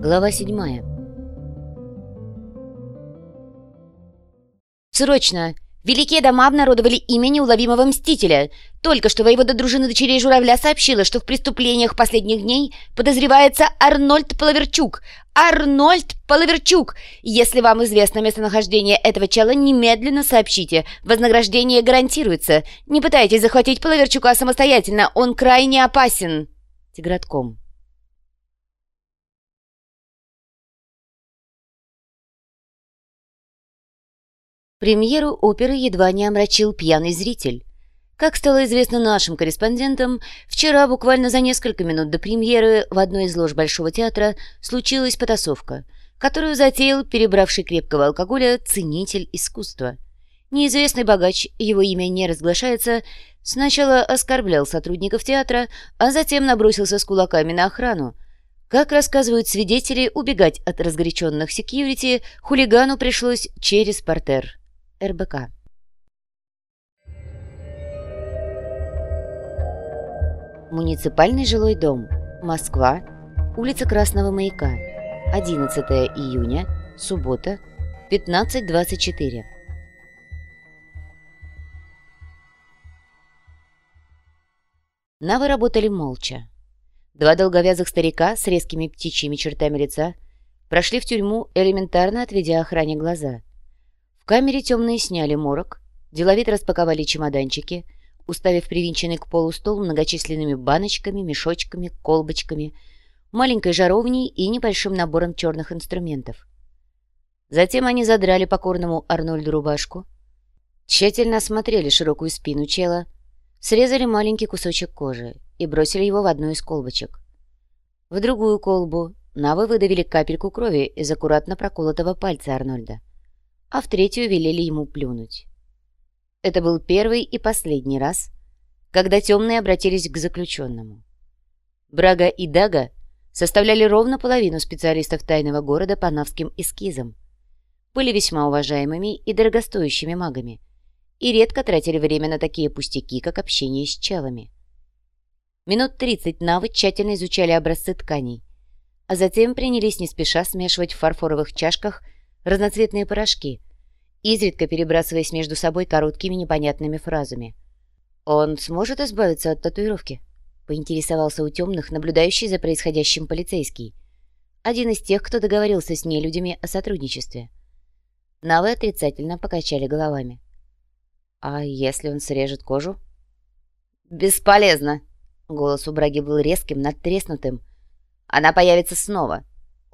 Глава седьмая. «Срочно! Великие дома обнародовали имя неуловимого мстителя. Только что воевода дружины дочерей Журавля сообщила, что в преступлениях последних дней подозревается Арнольд Половерчук. Арнольд Половерчук! Если вам известно местонахождение этого чела, немедленно сообщите. Вознаграждение гарантируется. Не пытайтесь захватить Половерчука самостоятельно, он крайне опасен. Тигратком. Премьеру оперы едва не омрачил пьяный зритель. Как стало известно нашим корреспондентам, вчера, буквально за несколько минут до премьеры, в одной из лож Большого театра случилась потасовка, которую затеял перебравший крепкого алкоголя ценитель искусства. Неизвестный богач, его имя не разглашается, сначала оскорблял сотрудников театра, а затем набросился с кулаками на охрану. Как рассказывают свидетели, убегать от разгоряченных секьюрити хулигану пришлось через портер. РБК. Муниципальный жилой дом. Москва. Улица Красного Маяка. 11 июня. Суббота. 15.24. Навы работали молча. Два долговязых старика с резкими птичьими чертами лица прошли в тюрьму, элементарно отведя охране глаза – камере темные сняли морок, деловито распаковали чемоданчики, уставив привинченный к полу стол многочисленными баночками, мешочками, колбочками, маленькой жаровней и небольшим набором черных инструментов. Затем они задрали покорному Арнольду рубашку, тщательно осмотрели широкую спину чела, срезали маленький кусочек кожи и бросили его в одну из колбочек. В другую колбу Навы выдавили капельку крови из аккуратно проколотого пальца Арнольда а в третью велели ему плюнуть. Это был первый и последний раз, когда темные обратились к заключенному. Брага и Дага составляли ровно половину специалистов тайного города по навским эскизам, были весьма уважаемыми и дорогостоящими магами и редко тратили время на такие пустяки, как общение с челами. Минут тридцать навы тщательно изучали образцы тканей, а затем принялись не спеша смешивать в фарфоровых чашках разноцветные порошки, изредка перебрасываясь между собой короткими непонятными фразами. «Он сможет избавиться от татуировки?» — поинтересовался у темных, наблюдающий за происходящим полицейский. Один из тех, кто договорился с нелюдями о сотрудничестве. Навы отрицательно покачали головами. «А если он срежет кожу?» «Бесполезно!» — голос у Браги был резким, надтреснутым. «Она появится снова.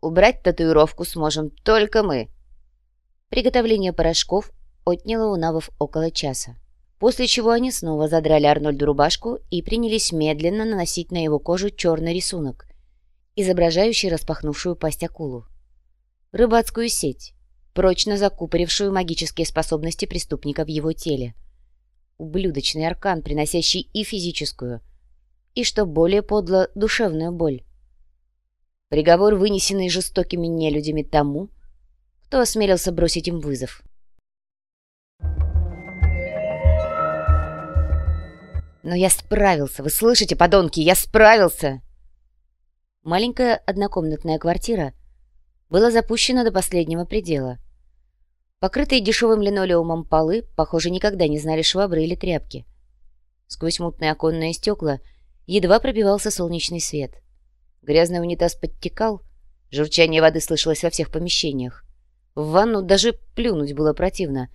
Убрать татуировку сможем только мы!» Приготовление порошков отняло у навов около часа. После чего они снова задрали Арнольду рубашку и принялись медленно наносить на его кожу черный рисунок, изображающий распахнувшую пасть акулу. Рыбацкую сеть, прочно закупорившую магические способности преступника в его теле. Ублюдочный аркан, приносящий и физическую, и, что более подло, душевную боль. Приговор, вынесенный жестокими нелюдями тому, кто осмелился бросить им вызов. «Но я справился! Вы слышите, подонки? Я справился!» Маленькая однокомнатная квартира была запущена до последнего предела. Покрытые дешевым линолеумом полы, похоже, никогда не знали швабры или тряпки. Сквозь мутные оконные стекла едва пробивался солнечный свет. Грязный унитаз подтекал, журчание воды слышалось во всех помещениях. В ванну даже плюнуть было противно,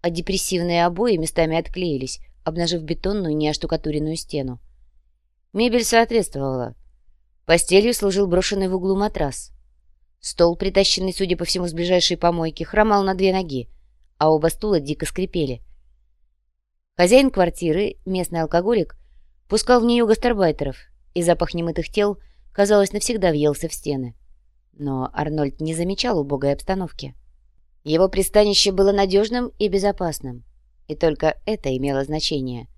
а депрессивные обои местами отклеились, обнажив бетонную неоштукатуренную стену. Мебель соответствовала. Постелью служил брошенный в углу матрас. Стол, притащенный, судя по всему, с ближайшей помойки, хромал на две ноги, а оба стула дико скрипели. Хозяин квартиры, местный алкоголик, пускал в нее гастарбайтеров, и запах немытых тел, казалось, навсегда въелся в стены. Но Арнольд не замечал убогой обстановки. Его пристанище было надежным и безопасным, и только это имело значение.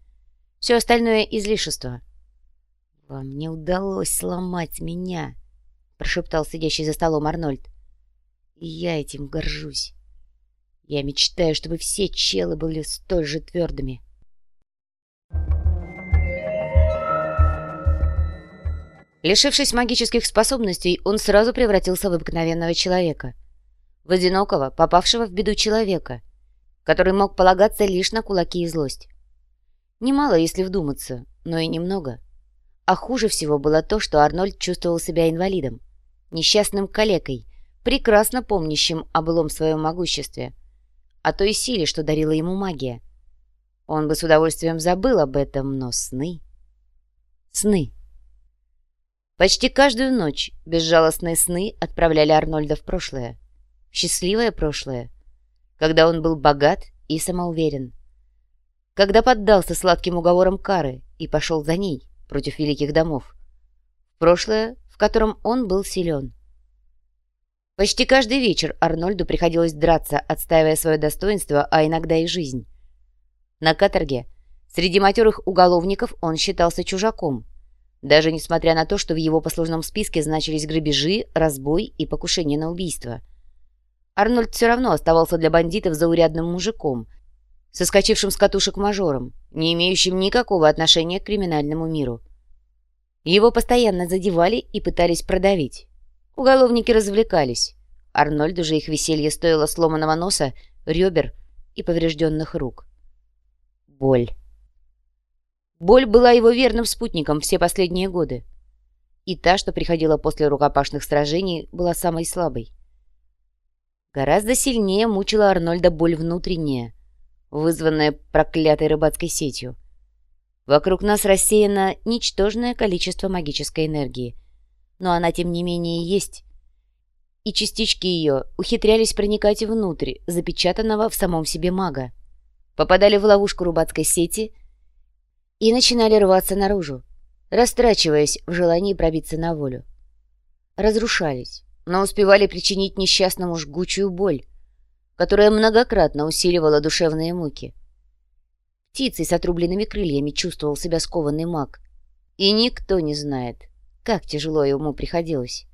Все остальное — излишество. «Вам не удалось сломать меня», — прошептал сидящий за столом Арнольд. «И я этим горжусь. Я мечтаю, чтобы все челы были столь же твердыми». Лишившись магических способностей, он сразу превратился в обыкновенного человека. В одинокого, попавшего в беду человека, который мог полагаться лишь на кулаки и злость. Немало, если вдуматься, но и немного. А хуже всего было то, что Арнольд чувствовал себя инвалидом, несчастным калекой, прекрасно помнящим о былом своем могуществе, о той силе, что дарила ему магия. Он бы с удовольствием забыл об этом, но сны... Сны. Почти каждую ночь безжалостные сны отправляли Арнольда в прошлое. Счастливое прошлое, когда он был богат и самоуверен. Когда поддался сладким уговорам Кары и пошел за ней против великих домов. Прошлое, в котором он был силен. Почти каждый вечер Арнольду приходилось драться, отстаивая свое достоинство, а иногда и жизнь. На каторге среди матерых уголовников он считался чужаком, даже несмотря на то, что в его послужном списке значились грабежи, разбой и покушение на убийство. Арнольд все равно оставался для бандитов заурядным мужиком, соскочившим с катушек мажором, не имеющим никакого отношения к криминальному миру. Его постоянно задевали и пытались продавить. Уголовники развлекались. Арнольду же их веселье стоило сломанного носа, ребер и поврежденных рук. Боль. Боль была его верным спутником все последние годы. И та, что приходила после рукопашных сражений, была самой слабой. Гораздо сильнее мучила Арнольда боль внутренняя, вызванная проклятой рыбацкой сетью. Вокруг нас рассеяно ничтожное количество магической энергии, но она, тем не менее, есть. И частички ее ухитрялись проникать внутрь, запечатанного в самом себе мага, попадали в ловушку рыбацкой сети и начинали рваться наружу, растрачиваясь в желании пробиться на волю. Разрушались, но успевали причинить несчастному жгучую боль, которая многократно усиливала душевные муки. Птицей с отрубленными крыльями чувствовал себя скованный маг. И никто не знает, как тяжело ему приходилось.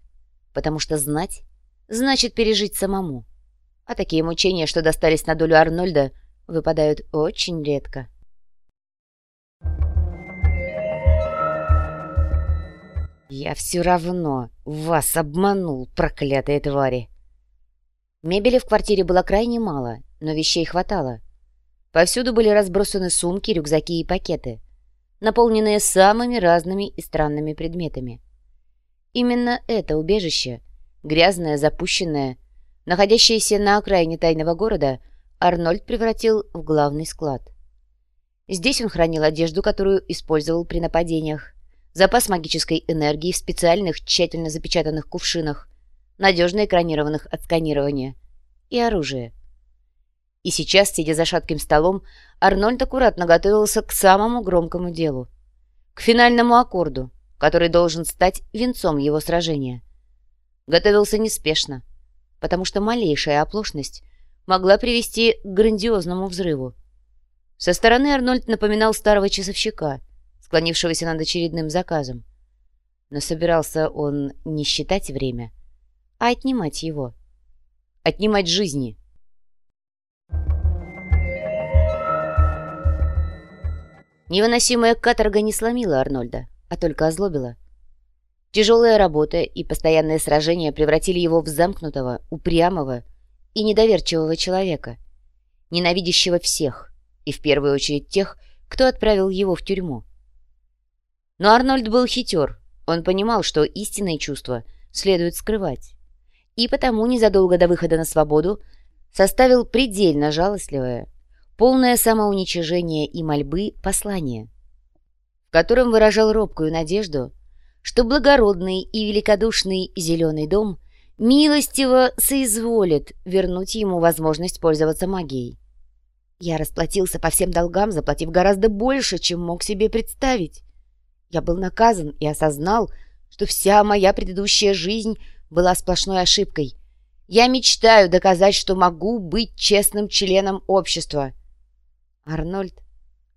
Потому что знать значит пережить самому. А такие мучения, что достались на долю Арнольда, выпадают очень редко. «Я все равно вас обманул, проклятые твари!» Мебели в квартире было крайне мало, но вещей хватало. Повсюду были разбросаны сумки, рюкзаки и пакеты, наполненные самыми разными и странными предметами. Именно это убежище, грязное, запущенное, находящееся на окраине тайного города, Арнольд превратил в главный склад. Здесь он хранил одежду, которую использовал при нападениях, запас магической энергии в специальных, тщательно запечатанных кувшинах, надежно экранированных от сканирования, и оружие. И сейчас, сидя за шатким столом, Арнольд аккуратно готовился к самому громкому делу. К финальному аккорду, который должен стать венцом его сражения. Готовился неспешно, потому что малейшая оплошность могла привести к грандиозному взрыву. Со стороны Арнольд напоминал старого часовщика, склонившегося над очередным заказом. Но собирался он не считать время, а отнимать его. Отнимать жизни. Невыносимая каторга не сломила Арнольда, а только озлобила. Тяжелая работа и постоянные сражения превратили его в замкнутого, упрямого и недоверчивого человека, ненавидящего всех, и в первую очередь тех, кто отправил его в тюрьму. Но Арнольд был хитер, он понимал, что истинные чувства следует скрывать и потому незадолго до выхода на свободу составил предельно жалостливое, полное самоуничижение и мольбы послание, в котором выражал робкую надежду, что благородный и великодушный зеленый дом милостиво соизволит вернуть ему возможность пользоваться магией. Я расплатился по всем долгам, заплатив гораздо больше, чем мог себе представить. Я был наказан и осознал, что вся моя предыдущая жизнь — была сплошной ошибкой. Я мечтаю доказать, что могу быть честным членом общества. Арнольд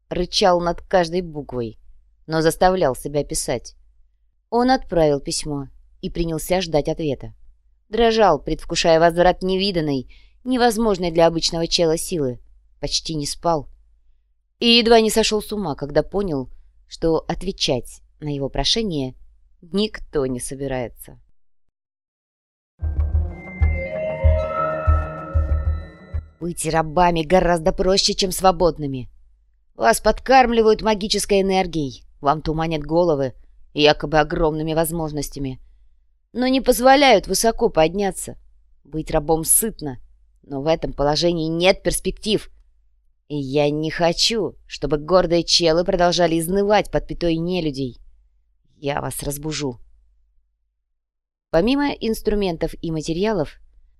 рычал над каждой буквой, но заставлял себя писать. Он отправил письмо и принялся ждать ответа. Дрожал, предвкушая возврат невиданной, невозможной для обычного чела силы. Почти не спал. И едва не сошел с ума, когда понял, что отвечать на его прошение никто не собирается. Быть рабами гораздо проще, чем свободными. Вас подкармливают магической энергией, вам туманят головы якобы огромными возможностями, но не позволяют высоко подняться. Быть рабом сытно, но в этом положении нет перспектив. Я не хочу, чтобы гордые челы продолжали изнывать под пятой нелюдей. Я вас разбужу. Помимо инструментов и материалов,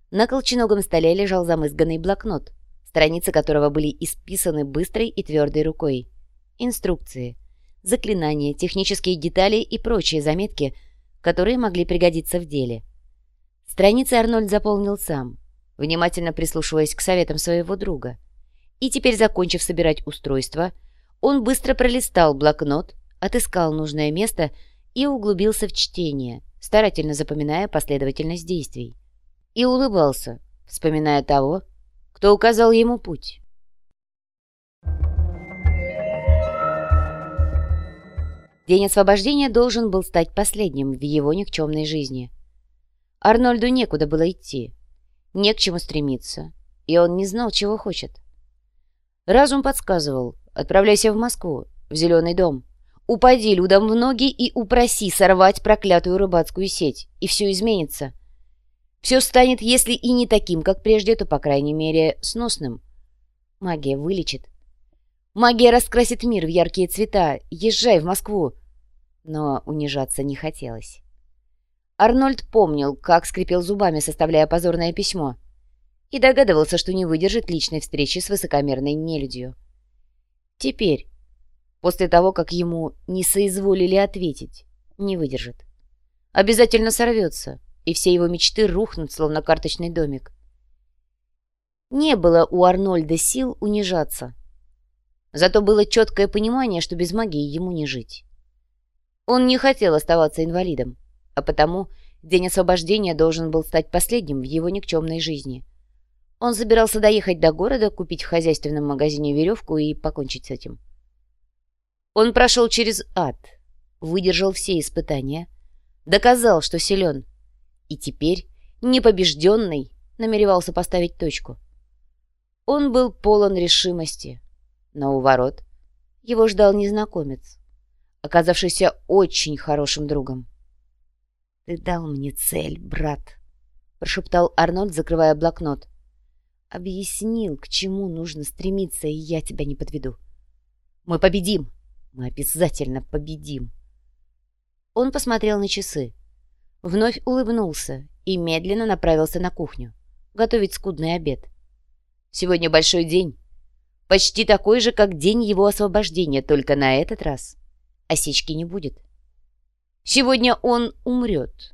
на колченогом столе лежал замызганный блокнот, страницы которого были исписаны быстрой и твердой рукой. Инструкции, заклинания, технические детали и прочие заметки, которые могли пригодиться в деле. Страницы Арнольд заполнил сам, внимательно прислушиваясь к советам своего друга. И теперь, закончив собирать устройство, он быстро пролистал блокнот, отыскал нужное место и углубился в чтение, старательно запоминая последовательность действий и улыбался, вспоминая того, кто указал ему путь. День освобождения должен был стать последним в его никчемной жизни. Арнольду некуда было идти, не к чему стремиться, и он не знал, чего хочет. Разум подсказывал, отправляйся в Москву, в Зеленый дом, упади людям в ноги и упроси сорвать проклятую рыбацкую сеть, и все изменится. Все станет, если и не таким, как прежде, то, по крайней мере, сносным. Магия вылечит. Магия раскрасит мир в яркие цвета. Езжай в Москву. Но унижаться не хотелось. Арнольд помнил, как скрипел зубами, составляя позорное письмо, и догадывался, что не выдержит личной встречи с высокомерной нелюдью. Теперь, после того, как ему не соизволили ответить, не выдержит. Обязательно сорвется — и все его мечты рухнут, словно карточный домик. Не было у Арнольда сил унижаться. Зато было четкое понимание, что без магии ему не жить. Он не хотел оставаться инвалидом, а потому день освобождения должен был стать последним в его никчемной жизни. Он собирался доехать до города, купить в хозяйственном магазине веревку и покончить с этим. Он прошел через ад, выдержал все испытания, доказал, что силен, и теперь, непобежденный, намеревался поставить точку. Он был полон решимости, но у ворот его ждал незнакомец, оказавшийся очень хорошим другом. «Ты дал мне цель, брат», — прошептал Арнольд, закрывая блокнот. «Объяснил, к чему нужно стремиться, и я тебя не подведу. Мы победим! Мы обязательно победим!» Он посмотрел на часы вновь улыбнулся и медленно направился на кухню, готовить скудный обед. Сегодня большой день, почти такой же, как день его освобождения, только на этот раз осечки не будет. Сегодня он умрет,